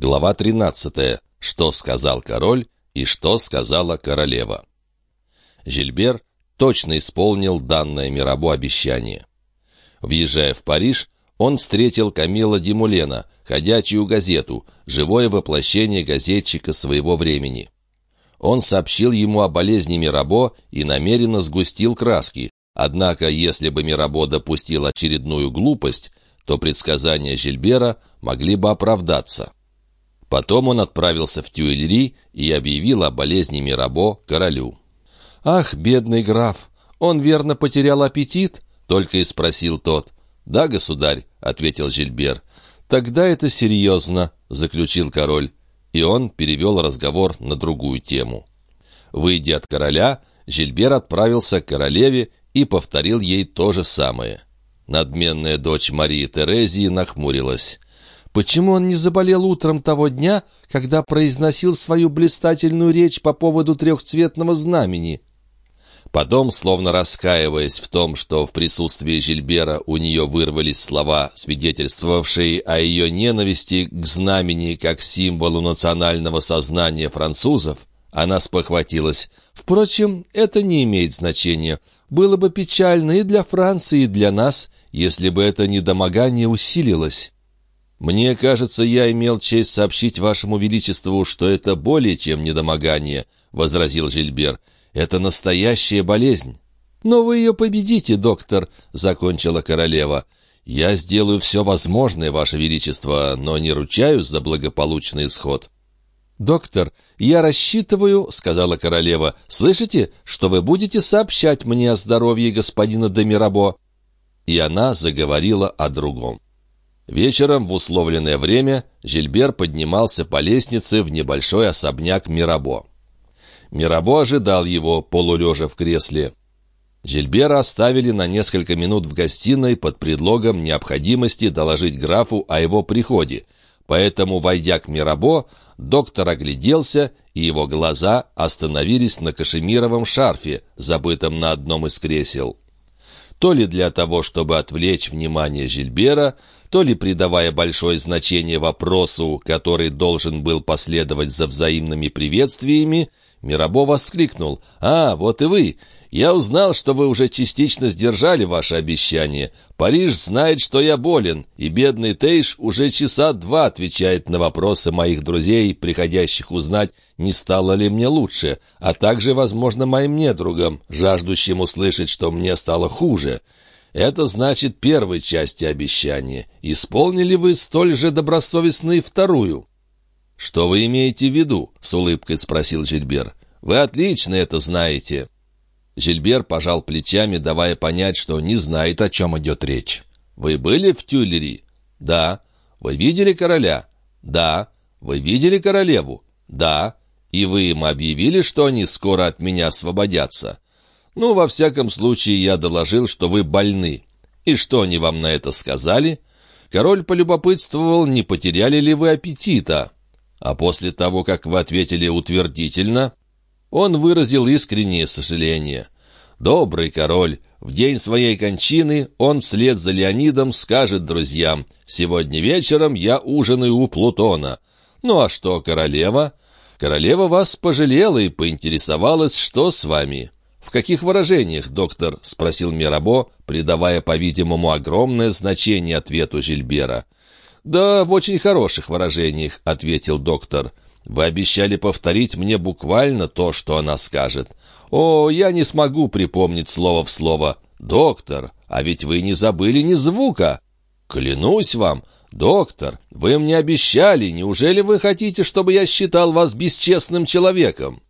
Глава 13. Что сказал король и что сказала королева. Жильбер точно исполнил данное Мирабо обещание. Въезжая в Париж, он встретил Камила Димулена, ходячую газету, живое воплощение газетчика своего времени. Он сообщил ему о болезни Мирабо и намеренно сгустил краски, однако если бы Мирабо допустил очередную глупость, то предсказания Жильбера могли бы оправдаться. Потом он отправился в Тюильри и объявил о болезни Мирабо королю. «Ах, бедный граф! Он верно потерял аппетит?» — только и спросил тот. «Да, государь», — ответил Жильбер. «Тогда это серьезно», — заключил король. И он перевел разговор на другую тему. Выйдя от короля, Жильбер отправился к королеве и повторил ей то же самое. Надменная дочь Марии Терезии нахмурилась. Почему он не заболел утром того дня, когда произносил свою блистательную речь по поводу трехцветного знамени? Потом, словно раскаиваясь в том, что в присутствии Жильбера у нее вырвались слова, свидетельствовавшие о ее ненависти к знамени как символу национального сознания французов, она спохватилась. «Впрочем, это не имеет значения. Было бы печально и для Франции, и для нас, если бы это недомогание усилилось». «Мне кажется, я имел честь сообщить вашему величеству, что это более чем недомогание», — возразил Жильбер. «Это настоящая болезнь». «Но вы ее победите, доктор», — закончила королева. «Я сделаю все возможное, ваше величество, но не ручаюсь за благополучный исход». «Доктор, я рассчитываю, — сказала королева, — слышите, что вы будете сообщать мне о здоровье господина де Мирабо?» И она заговорила о другом. Вечером в условленное время Жильбер поднимался по лестнице в небольшой особняк Мирабо. Мирабо ожидал его, полулежа в кресле. Жильбера оставили на несколько минут в гостиной под предлогом необходимости доложить графу о его приходе, поэтому, войдя к Мирабо, доктор огляделся, и его глаза остановились на кашемировом шарфе, забытом на одном из кресел. То ли для того, чтобы отвлечь внимание Жильбера, то ли придавая большое значение вопросу, который должен был последовать за взаимными приветствиями, Мирабо воскликнул «А, вот и вы! Я узнал, что вы уже частично сдержали ваше обещание. Париж знает, что я болен, и бедный Тейш уже часа два отвечает на вопросы моих друзей, приходящих узнать, не стало ли мне лучше, а также, возможно, моим недругам, жаждущим услышать, что мне стало хуже». Это значит первой части обещания. Исполнили вы столь же добросовестно и вторую. «Что вы имеете в виду?» — с улыбкой спросил Жильбер. «Вы отлично это знаете». Жильбер пожал плечами, давая понять, что не знает, о чем идет речь. «Вы были в Тюллери?» «Да». «Вы видели короля?» «Да». «Вы видели королеву?» «Да». «И вы им объявили, что они скоро от меня освободятся?» «Ну, во всяком случае, я доложил, что вы больны. И что они вам на это сказали?» Король полюбопытствовал, не потеряли ли вы аппетита. А после того, как вы ответили утвердительно, он выразил искреннее сожаление. «Добрый король, в день своей кончины он вслед за Леонидом скажет друзьям, «Сегодня вечером я ужинаю у Плутона». Ну а что, королева? Королева вас пожалела и поинтересовалась, что с вами. «В каких выражениях, доктор?» — спросил Мирабо, придавая, по-видимому, огромное значение ответу Жильбера. «Да, в очень хороших выражениях», — ответил доктор. «Вы обещали повторить мне буквально то, что она скажет. О, я не смогу припомнить слово в слово. Доктор, а ведь вы не забыли ни звука. Клянусь вам, доктор, вы мне обещали. Неужели вы хотите, чтобы я считал вас бесчестным человеком?»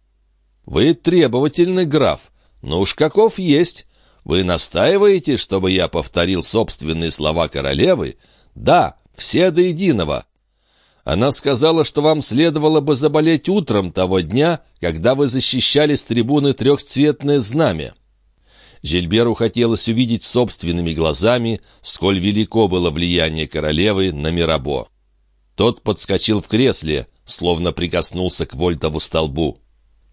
«Вы требовательный граф. «Ну уж каков есть. Вы настаиваете, чтобы я повторил собственные слова королевы? Да, все до единого». Она сказала, что вам следовало бы заболеть утром того дня, когда вы защищали с трибуны трехцветное знамя. Жильберу хотелось увидеть собственными глазами, сколь велико было влияние королевы на Мирабо. Тот подскочил в кресле, словно прикоснулся к вольтову столбу.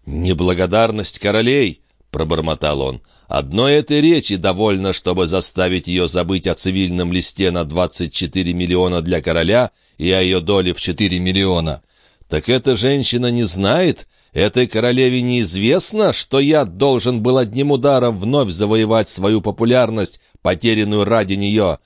«Неблагодарность королей!» — пробормотал он. «Одной этой речи довольно, чтобы заставить ее забыть о цивильном листе на 24 миллиона для короля и о ее доле в 4 миллиона. Так эта женщина не знает, этой королеве неизвестно, что я должен был одним ударом вновь завоевать свою популярность, потерянную ради нее.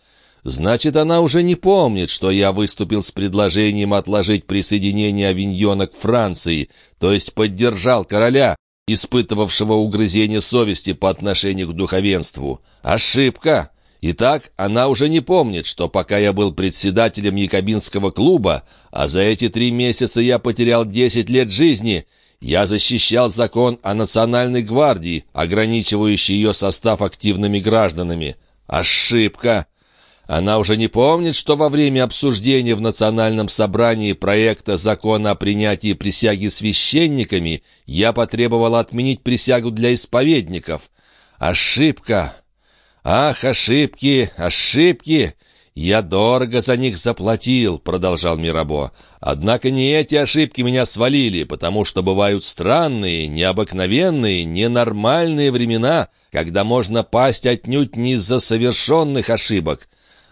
Значит, она уже не помнит, что я выступил с предложением отложить присоединение Авиньона к Франции, то есть поддержал короля, испытывавшего угрызение совести по отношению к духовенству. Ошибка! Итак, она уже не помнит, что пока я был председателем Якобинского клуба, а за эти три месяца я потерял десять лет жизни, я защищал закон о национальной гвардии, ограничивающий ее состав активными гражданами. Ошибка! Она уже не помнит, что во время обсуждения в Национальном собрании проекта закона о принятии присяги священниками я потребовал отменить присягу для исповедников. Ошибка! Ах, ошибки, ошибки! «Я дорого за них заплатил», — продолжал Мирабо. «Однако не эти ошибки меня свалили, потому что бывают странные, необыкновенные, ненормальные времена, когда можно пасть отнюдь не из-за совершенных ошибок.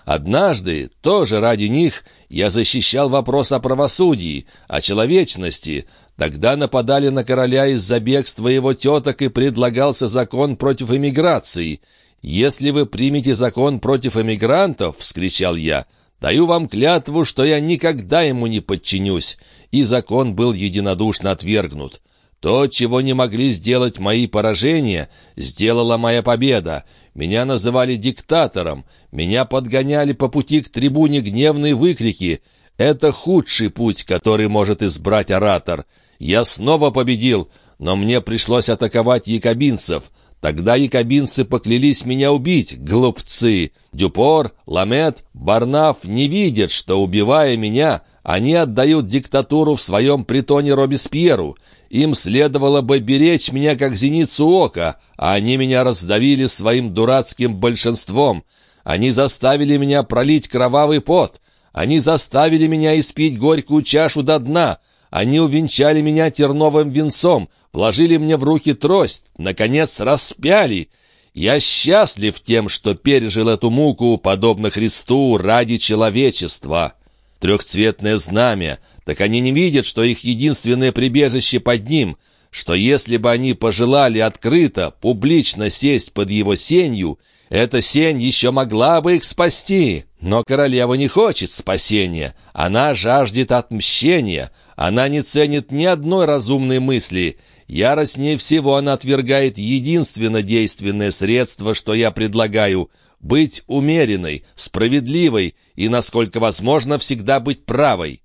Однажды, тоже ради них, я защищал вопрос о правосудии, о человечности. Тогда нападали на короля из-за бегства его теток и предлагался закон против эмиграции». «Если вы примете закон против эмигрантов, — вскричал я, — даю вам клятву, что я никогда ему не подчинюсь». И закон был единодушно отвергнут. То, чего не могли сделать мои поражения, сделала моя победа. Меня называли диктатором, меня подгоняли по пути к трибуне гневные выкрики. Это худший путь, который может избрать оратор. Я снова победил, но мне пришлось атаковать якобинцев. Тогда якобинцы поклялись меня убить, глупцы. Дюпор, Ламет, Барнаф не видят, что, убивая меня, они отдают диктатуру в своем притоне Робеспьеру. Им следовало бы беречь меня как зеницу ока, они меня раздавили своим дурацким большинством. Они заставили меня пролить кровавый пот. Они заставили меня испить горькую чашу до дна. Они увенчали меня терновым венцом, вложили мне в руки трость, наконец распяли. Я счастлив тем, что пережил эту муку, подобно Христу, ради человечества. Трехцветное знамя, так они не видят, что их единственное прибежище под ним, что если бы они пожелали открыто, публично сесть под его сенью, эта сень еще могла бы их спасти. Но королева не хочет спасения, она жаждет отмщения, она не ценит ни одной разумной мысли. Яростнее всего она отвергает единственно действенное средство, что я предлагаю — быть умеренной, справедливой и, насколько возможно, всегда быть правой.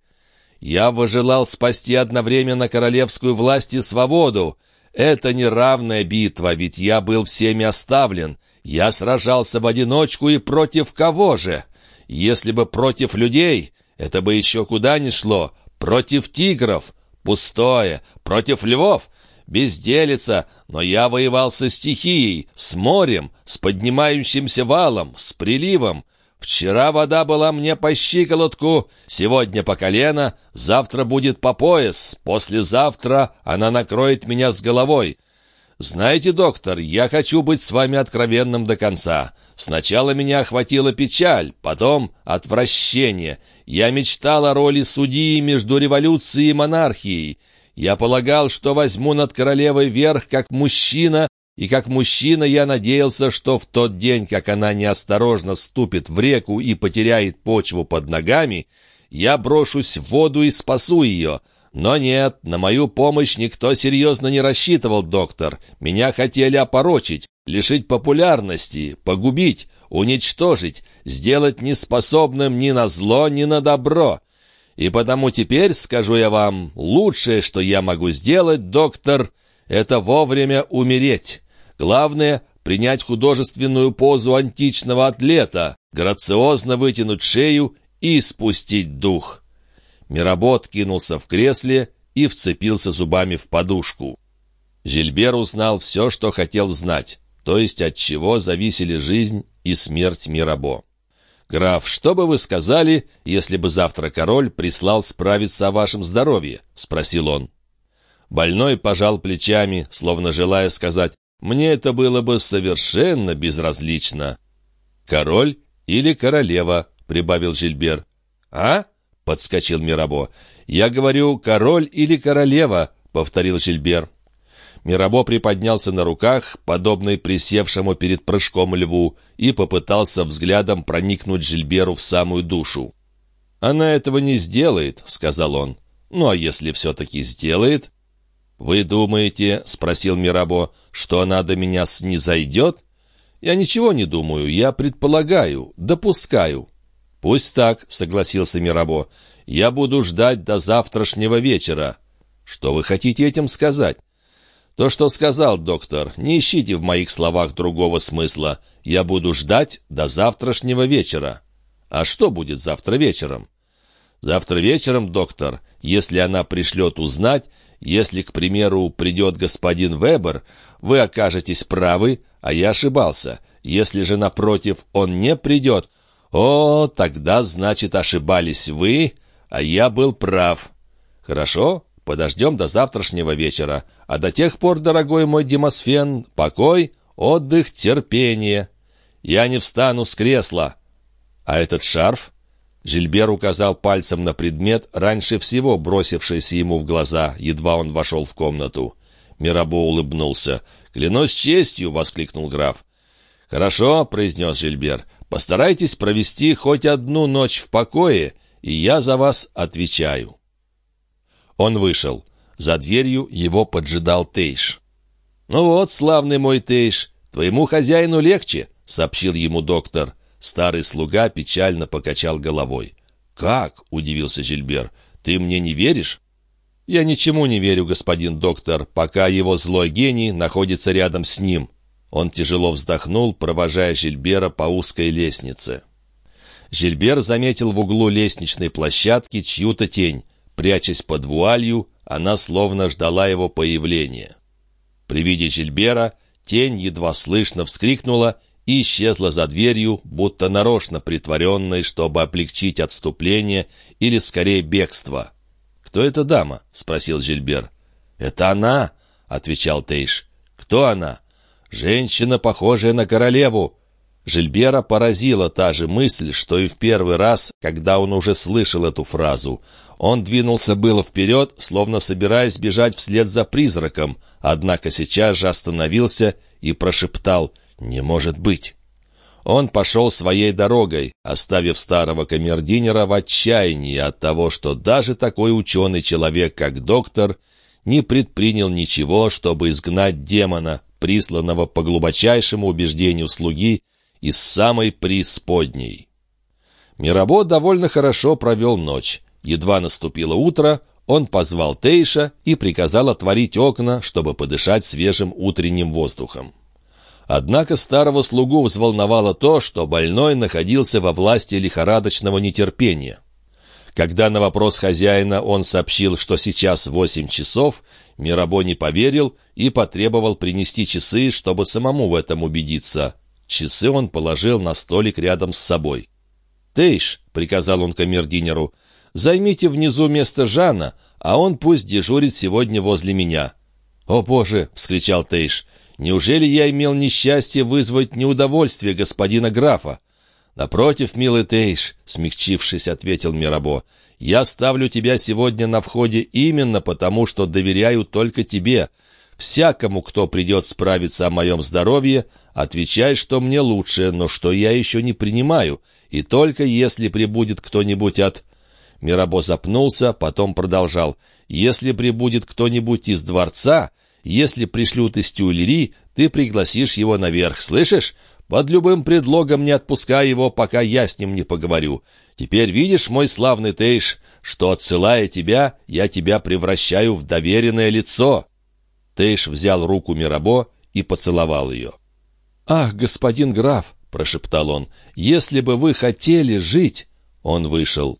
Я вожелал спасти одновременно королевскую власть и свободу. Это неравная битва, ведь я был всеми оставлен. Я сражался в одиночку и против кого же? Если бы против людей, это бы еще куда ни шло, Против тигров — пустое. Против львов — безделица. Но я воевал со стихией, с морем, с поднимающимся валом, с приливом. Вчера вода была мне по щиколотку, сегодня по колено, завтра будет по пояс, послезавтра она накроет меня с головой. Знаете, доктор, я хочу быть с вами откровенным до конца. Сначала меня охватила печаль, потом отвращение. Я мечтал о роли судьи между революцией и монархией. Я полагал, что возьму над королевой верх как мужчина, и как мужчина я надеялся, что в тот день, как она неосторожно ступит в реку и потеряет почву под ногами, я брошусь в воду и спасу ее. Но нет, на мою помощь никто серьезно не рассчитывал, доктор. Меня хотели опорочить, лишить популярности, погубить, уничтожить, сделать неспособным ни на зло, ни на добро. И потому теперь, скажу я вам, лучшее, что я могу сделать, доктор, это вовремя умереть. Главное — принять художественную позу античного атлета, грациозно вытянуть шею и спустить дух. Миработ кинулся в кресле и вцепился зубами в подушку. Жильбер узнал все, что хотел знать то есть от чего зависели жизнь и смерть Мирабо. «Граф, что бы вы сказали, если бы завтра король прислал справиться о вашем здоровье?» — спросил он. Больной пожал плечами, словно желая сказать мне это было бы совершенно безразлично». «Король или королева?» — прибавил Жильбер. «А?» — подскочил Мирабо. «Я говорю, король или королева?» — повторил Жильбер. Мирабо приподнялся на руках, подобный присевшему перед прыжком льву, и попытался взглядом проникнуть Жильберу в самую душу. «Она этого не сделает», — сказал он. «Ну а если все-таки сделает?» «Вы думаете, — спросил Мирабо, — что она до меня снизойдет?» «Я ничего не думаю, я предполагаю, допускаю». «Пусть так», — согласился Мирабо. «Я буду ждать до завтрашнего вечера». «Что вы хотите этим сказать?» «То, что сказал доктор, не ищите в моих словах другого смысла. Я буду ждать до завтрашнего вечера». «А что будет завтра вечером?» «Завтра вечером, доктор, если она пришлет узнать, если, к примеру, придет господин Вебер, вы окажетесь правы, а я ошибался. Если же, напротив, он не придет, о, тогда, значит, ошибались вы, а я был прав. Хорошо, Подождем до завтрашнего вечера. А до тех пор, дорогой мой Демосфен, покой, отдых, терпение. Я не встану с кресла. А этот шарф? Жильбер указал пальцем на предмет, раньше всего бросившийся ему в глаза, едва он вошел в комнату. Мирабо улыбнулся. «Клянусь честью!» — воскликнул граф. «Хорошо», — произнес Жильбер. «Постарайтесь провести хоть одну ночь в покое, и я за вас отвечаю». Он вышел. За дверью его поджидал Тейш. «Ну вот, славный мой Тейш, твоему хозяину легче», — сообщил ему доктор. Старый слуга печально покачал головой. «Как?» — удивился Жильбер. «Ты мне не веришь?» «Я ничему не верю, господин доктор, пока его злой гений находится рядом с ним». Он тяжело вздохнул, провожая Жильбера по узкой лестнице. Жильбер заметил в углу лестничной площадки чью-то тень. Прячась под вуалью, она словно ждала его появления. При виде Жильбера тень едва слышно вскрикнула и исчезла за дверью, будто нарочно притворенной, чтобы облегчить отступление или, скорее, бегство. «Кто эта дама?» — спросил Жильбер. «Это она!» — отвечал Тейш. «Кто она?» «Женщина, похожая на королеву!» Жильбера поразила та же мысль, что и в первый раз, когда он уже слышал эту фразу. Он двинулся было вперед, словно собираясь бежать вслед за призраком, однако сейчас же остановился и прошептал «Не может быть!». Он пошел своей дорогой, оставив старого камердинера в отчаянии от того, что даже такой ученый человек, как доктор, не предпринял ничего, чтобы изгнать демона, присланного по глубочайшему убеждению слуги из самой преисподней. Мирабо довольно хорошо провел ночь. Едва наступило утро, он позвал Тейша и приказал отворить окна, чтобы подышать свежим утренним воздухом. Однако старого слугу взволновало то, что больной находился во власти лихорадочного нетерпения. Когда на вопрос хозяина он сообщил, что сейчас восемь часов, Мирабо не поверил и потребовал принести часы, чтобы самому в этом убедиться. Часы он положил на столик рядом с собой. «Тейш», — приказал он камердинеру, — «займите внизу место Жана, а он пусть дежурит сегодня возле меня». «О, Боже!» — вскричал Тейш. «Неужели я имел несчастье вызвать неудовольствие господина графа?» «Напротив, милый Тейш», — смягчившись, ответил Мирабо, — «я ставлю тебя сегодня на входе именно потому, что доверяю только тебе. Всякому, кто придет справиться о моем здоровье, отвечай, что мне лучше, но что я еще не принимаю, и только если прибудет кто-нибудь от...» Мирабо запнулся, потом продолжал. «Если прибудет кто-нибудь из дворца, если пришлют из Тюильри, ты пригласишь его наверх, слышишь? Под любым предлогом не отпускай его, пока я с ним не поговорю. Теперь видишь, мой славный Тейш, что, отсылая тебя, я тебя превращаю в доверенное лицо». Тейш взял руку Мирабо и поцеловал ее. «Ах, господин граф!» — прошептал он. «Если бы вы хотели жить...» Он вышел.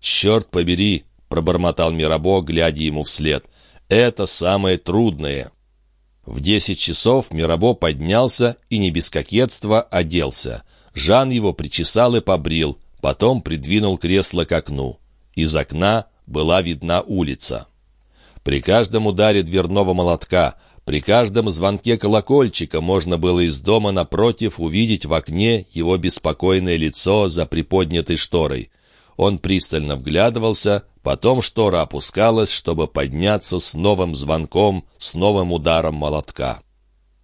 «Черт побери!» — пробормотал Мирабо, глядя ему вслед. «Это самое трудное». В десять часов Мирабо поднялся и не без кокетства оделся. Жан его причесал и побрил, потом придвинул кресло к окну. Из окна была видна улица. При каждом ударе дверного молотка, При каждом звонке колокольчика можно было из дома напротив увидеть в окне его беспокойное лицо за приподнятой шторой. Он пристально вглядывался, потом штора опускалась, чтобы подняться с новым звонком, с новым ударом молотка.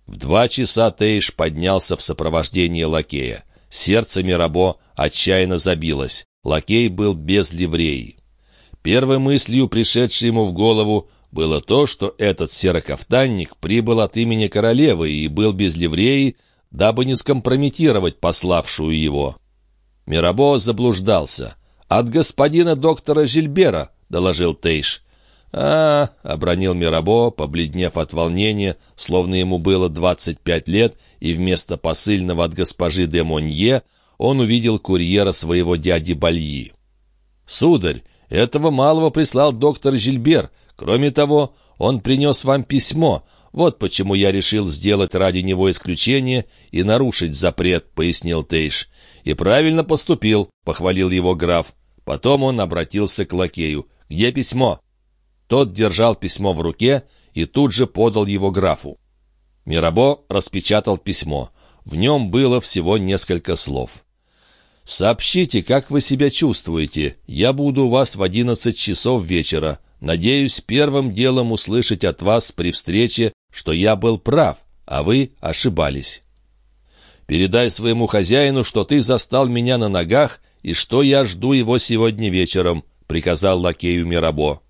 В два часа Тейш поднялся в сопровождении лакея. Сердце Мирабо отчаянно забилось. Лакей был без ливреи. Первой мыслью, пришедшей ему в голову, было то, что этот серокафтанник прибыл от имени королевы и был без ливреи, дабы не скомпрометировать пославшую его. Мирабо заблуждался. «От господина доктора Жильбера», — доложил Тейш. «А, — обронил Мирабо, побледнев от волнения, словно ему было двадцать пять лет, и вместо посыльного от госпожи де Монье он увидел курьера своего дяди Бальи. «Сударь, этого малого прислал доктор Жильбер, Кроме того, он принес вам письмо. Вот почему я решил сделать ради него исключение и нарушить запрет», — пояснил Тейш. «И правильно поступил», — похвалил его граф. Потом он обратился к лакею. «Где письмо?» Тот держал письмо в руке и тут же подал его графу. Мирабо распечатал письмо. В нем было всего несколько слов. «Сообщите, как вы себя чувствуете. Я буду у вас в одиннадцать часов вечера. Надеюсь первым делом услышать от вас при встрече, что я был прав, а вы ошибались. Передай своему хозяину, что ты застал меня на ногах и что я жду его сегодня вечером», — приказал лакею Мирабо.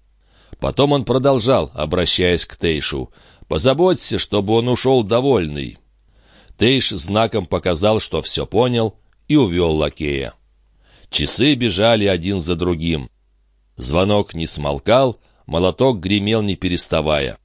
Потом он продолжал, обращаясь к Тейшу. «Позаботься, чтобы он ушел довольный». Тейш знаком показал, что все понял, и увел лакея. Часы бежали один за другим. Звонок не смолкал, молоток гремел не переставая.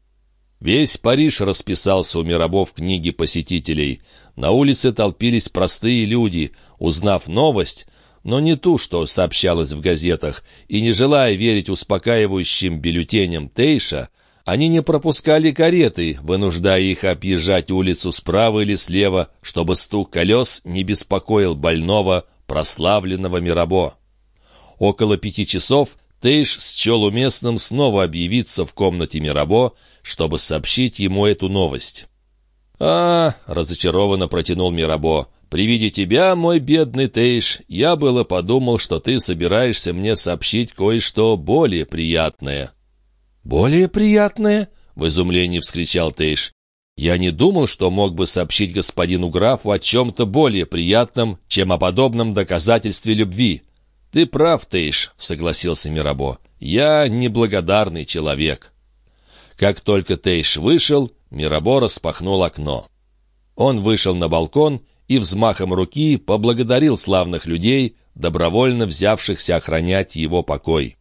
Весь Париж расписался у Мирабо в книге посетителей. На улице толпились простые люди, узнав новость, но не ту, что сообщалось в газетах, и не желая верить успокаивающим бюллетеням Тейша, они не пропускали кареты, вынуждая их объезжать улицу справа или слева, чтобы стук колес не беспокоил больного, прославленного Мирабо. Около пяти часов Тейш счел уместным снова объявиться в комнате Мирабо, чтобы сообщить ему эту новость. «А, — разочарованно протянул Мирабо, — при виде тебя, мой бедный Тейш, я было подумал, что ты собираешься мне сообщить кое-что более приятное». «Более приятное?» — в изумлении вскричал Тейш. «Я не думал, что мог бы сообщить господину графу о чем-то более приятном, чем о подобном доказательстве любви». «Ты прав, Тейш», — согласился Мирабо. «Я неблагодарный человек». Как только Тейш вышел, Мирабо распахнул окно. Он вышел на балкон и взмахом руки поблагодарил славных людей, добровольно взявшихся охранять его покой.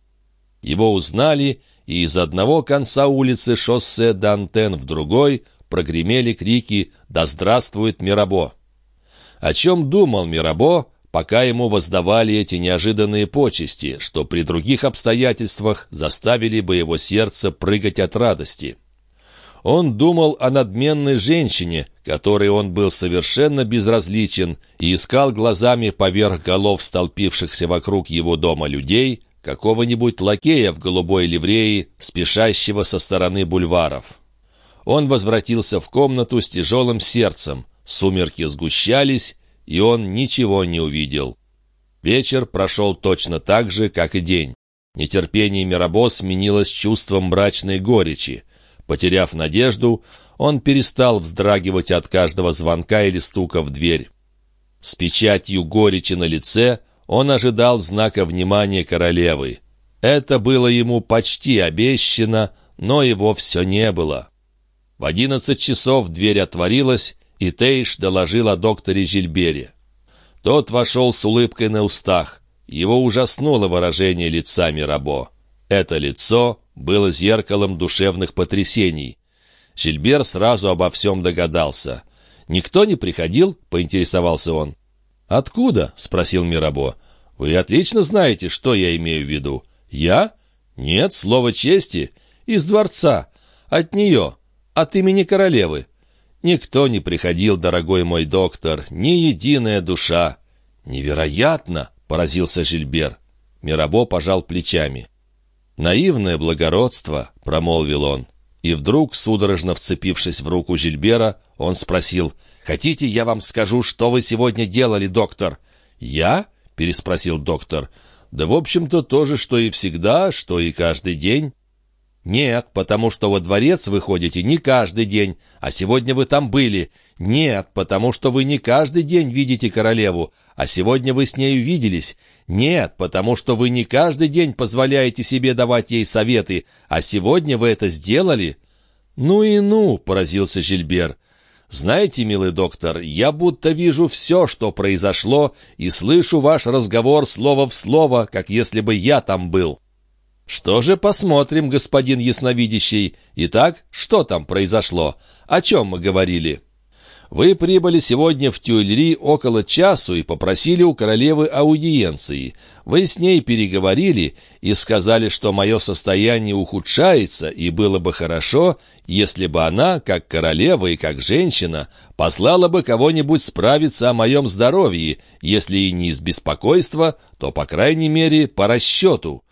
Его узнали, и из одного конца улицы шоссе Дантен в другой прогремели крики «Да здравствует Мирабо!». О чем думал Мирабо, пока ему воздавали эти неожиданные почести, что при других обстоятельствах заставили бы его сердце прыгать от радости. Он думал о надменной женщине, которой он был совершенно безразличен, и искал глазами поверх голов столпившихся вокруг его дома людей какого-нибудь лакея в голубой ливреи, спешащего со стороны бульваров. Он возвратился в комнату с тяжелым сердцем, сумерки сгущались, и он ничего не увидел. Вечер прошел точно так же, как и день. Нетерпение Мирабо сменилось чувством мрачной горечи. Потеряв надежду, он перестал вздрагивать от каждого звонка или стука в дверь. С печатью горечи на лице он ожидал знака внимания королевы. Это было ему почти обещано, но его все не было. В одиннадцать часов дверь отворилась, и Тейш доложил о докторе Жильбере. Тот вошел с улыбкой на устах. Его ужаснуло выражение лица Мирабо. Это лицо было зеркалом душевных потрясений. Жильбер сразу обо всем догадался. «Никто не приходил?» — поинтересовался он. «Откуда?» — спросил Мирабо. «Вы отлично знаете, что я имею в виду». «Я? Нет, слово чести. Из дворца. От нее. От имени королевы. Никто не приходил, дорогой мой доктор, ни единая душа. Невероятно, поразился Жильбер. Мирабо пожал плечами. Наивное благородство, промолвил он. И вдруг, судорожно вцепившись в руку Жильбера, он спросил, «Хотите, я вам скажу, что вы сегодня делали, доктор?» «Я?» — переспросил доктор. «Да, в общем-то, то же, что и всегда, что и каждый день». «Нет, потому что во дворец вы ходите не каждый день, а сегодня вы там были. Нет, потому что вы не каждый день видите королеву, а сегодня вы с нею виделись. Нет, потому что вы не каждый день позволяете себе давать ей советы, а сегодня вы это сделали». «Ну и ну!» — поразился Жильбер. «Знаете, милый доктор, я будто вижу все, что произошло, и слышу ваш разговор слово в слово, как если бы я там был». «Что же посмотрим, господин ясновидящий? Итак, что там произошло? О чем мы говорили?» «Вы прибыли сегодня в Тюильри около часу и попросили у королевы аудиенции. Вы с ней переговорили и сказали, что мое состояние ухудшается, и было бы хорошо, если бы она, как королева и как женщина, послала бы кого-нибудь справиться о моем здоровье, если и не из беспокойства, то, по крайней мере, по расчету».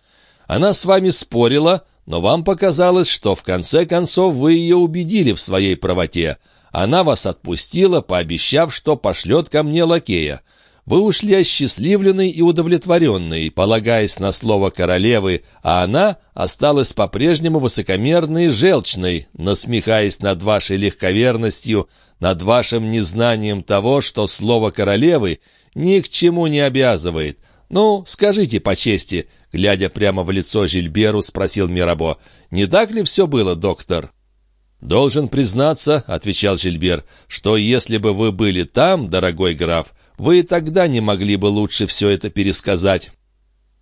Она с вами спорила, но вам показалось, что в конце концов вы ее убедили в своей правоте. Она вас отпустила, пообещав, что пошлет ко мне лакея. Вы ушли осчастливленный и удовлетворенный, полагаясь на слово королевы, а она осталась по-прежнему высокомерной и желчной, насмехаясь над вашей легковерностью, над вашим незнанием того, что слово королевы ни к чему не обязывает. Ну, скажите по чести, Глядя прямо в лицо Жильберу, спросил Мирабо, «Не так ли все было, доктор?» «Должен признаться», — отвечал Жильбер, «что если бы вы были там, дорогой граф, вы тогда не могли бы лучше все это пересказать».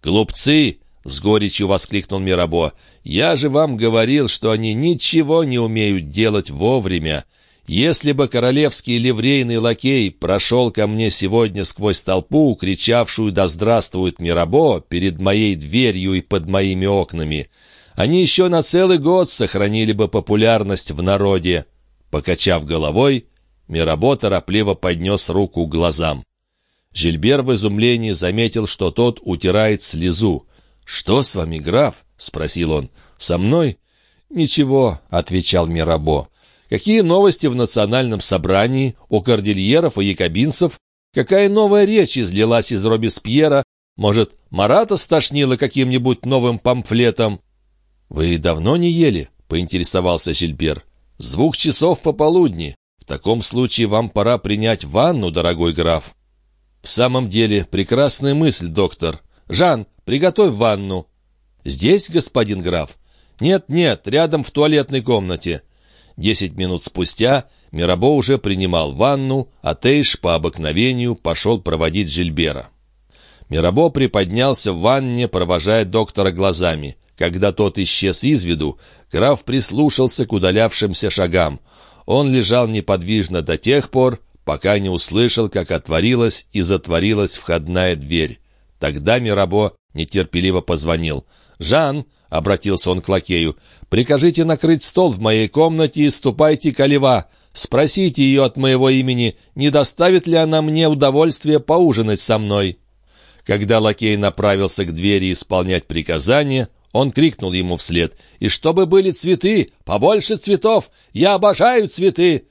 «Глупцы!» — с горечью воскликнул Мирабо. «Я же вам говорил, что они ничего не умеют делать вовремя. Если бы королевский ливрейный лакей прошел ко мне сегодня сквозь толпу, кричавшую «Да здравствует Мирабо!» перед моей дверью и под моими окнами, они еще на целый год сохранили бы популярность в народе. Покачав головой, Мирабо торопливо поднес руку к глазам. Жильбер в изумлении заметил, что тот утирает слезу. «Что с вами, граф?» — спросил он. «Со мной?» «Ничего», — отвечал Мирабо. Какие новости в национальном собрании у кордильеров и якобинцев? Какая новая речь излилась из Робеспьера? Может, Марата стошнило каким-нибудь новым памфлетом? «Вы давно не ели?» — поинтересовался Жильбер. «Звук часов пополудни. В таком случае вам пора принять ванну, дорогой граф». «В самом деле, прекрасная мысль, доктор. Жан, приготовь ванну». «Здесь, господин граф?» «Нет-нет, рядом в туалетной комнате». Десять минут спустя Мирабо уже принимал ванну, а Тейш по обыкновению пошел проводить Жильбера. Мирабо приподнялся в ванне, провожая доктора глазами. Когда тот исчез из виду, граф прислушался к удалявшимся шагам. Он лежал неподвижно до тех пор, пока не услышал, как отворилась и затворилась входная дверь. Тогда Мирабо нетерпеливо позвонил. «Жан!» — обратился он к лакею. «Прикажите накрыть стол в моей комнате и ступайте к Олива. Спросите ее от моего имени, не доставит ли она мне удовольствие поужинать со мной». Когда лакей направился к двери исполнять приказание, он крикнул ему вслед. «И чтобы были цветы! Побольше цветов! Я обожаю цветы!»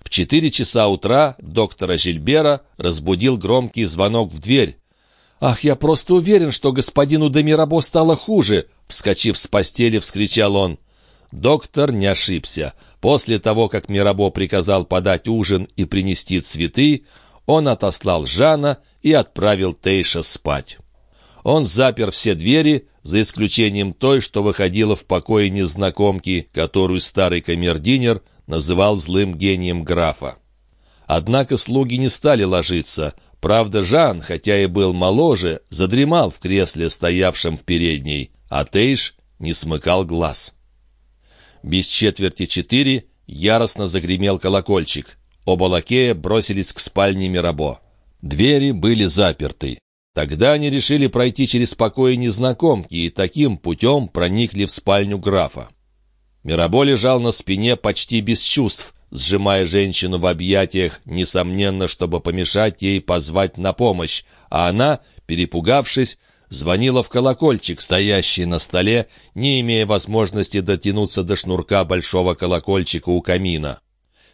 В четыре часа утра доктора Жильбера разбудил громкий звонок в дверь. «Ах, я просто уверен, что господину Демирабо стало хуже!» Вскочив с постели, вскричал он. Доктор не ошибся. После того, как Мирабо приказал подать ужин и принести цветы, он отослал Жана и отправил Тейша спать. Он запер все двери, за исключением той, что выходила в покое незнакомки, которую старый камердинер называл злым гением графа. Однако слуги не стали ложиться — Правда, Жан, хотя и был моложе, задремал в кресле, стоявшем в передней, а Тейш не смыкал глаз. Без четверти четыре яростно загремел колокольчик. Оба лакея бросились к спальне Мирабо. Двери были заперты. Тогда они решили пройти через покои незнакомки и таким путем проникли в спальню графа. Мирабо лежал на спине почти без чувств, сжимая женщину в объятиях, несомненно, чтобы помешать ей позвать на помощь, а она, перепугавшись, звонила в колокольчик, стоящий на столе, не имея возможности дотянуться до шнурка большого колокольчика у камина.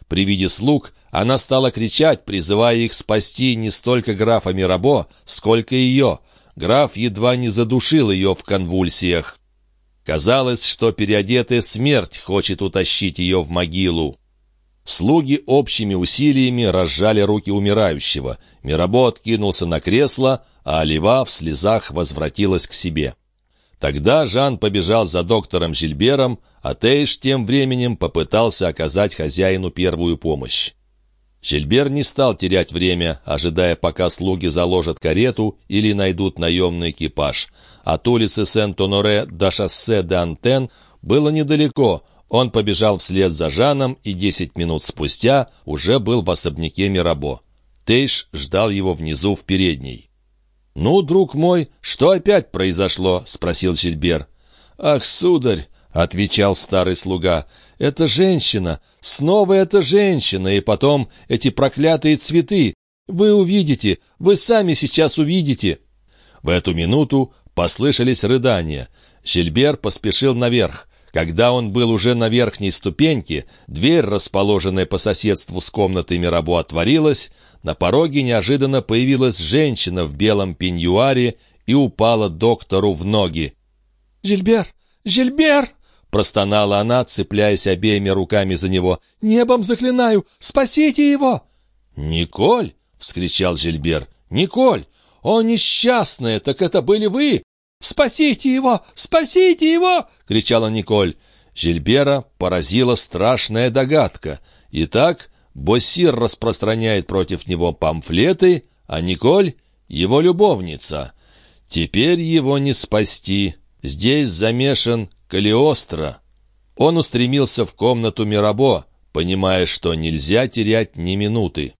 При виде слуг она стала кричать, призывая их спасти не столько графа Мирабо, сколько ее. Граф едва не задушил ее в конвульсиях. Казалось, что переодетая смерть хочет утащить ее в могилу. Слуги общими усилиями разжали руки умирающего. Мирабо откинулся на кресло, а Олива в слезах возвратилась к себе. Тогда Жан побежал за доктором Жильбером, а Тейш тем временем попытался оказать хозяину первую помощь. Жильбер не стал терять время, ожидая, пока слуги заложат карету или найдут наемный экипаж. От улицы Сент-Оноре до шоссе де Антен было недалеко — он побежал вслед за Жаном и десять минут спустя уже был в особняке Мирабо. Тейш ждал его внизу в передней. «Ну, друг мой, что опять произошло?» — спросил Жильбер. «Ах, сударь!» — отвечал старый слуга. «Это женщина! Снова эта женщина! И потом эти проклятые цветы! Вы увидите! Вы сами сейчас увидите!» В эту минуту послышались рыдания. Жильбер поспешил наверх. Когда он был уже на верхней ступеньке, дверь, расположенная по соседству с комнатой Мирабо, отворилась, на пороге неожиданно появилась женщина в белом пеньюаре и упала доктору в ноги. «Жильбер! Жильбер!» — простонала она, цепляясь обеими руками за него. «Небом заклинаю! Спасите его!» «Николь!» — вскричал Жильбер. «Николь! О, несчастная! Так это были вы! «Спасите его! Спасите его!» — кричала Николь. Жильбера поразила страшная догадка. Итак, Боссир распространяет против него памфлеты, а Николь — его любовница. Теперь его не спасти. Здесь замешан Калиостро. Он устремился в комнату Мирабо, понимая, что нельзя терять ни минуты.